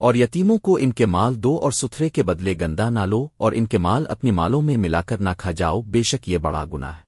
اور یتیموں کو ان کے مال دو اور ستھرے کے بدلے گندا نہ لو اور ان کے مال اپنی مالوں میں ملا کر نہ کھا جاؤ، بے شک یہ بڑا گنا ہے۔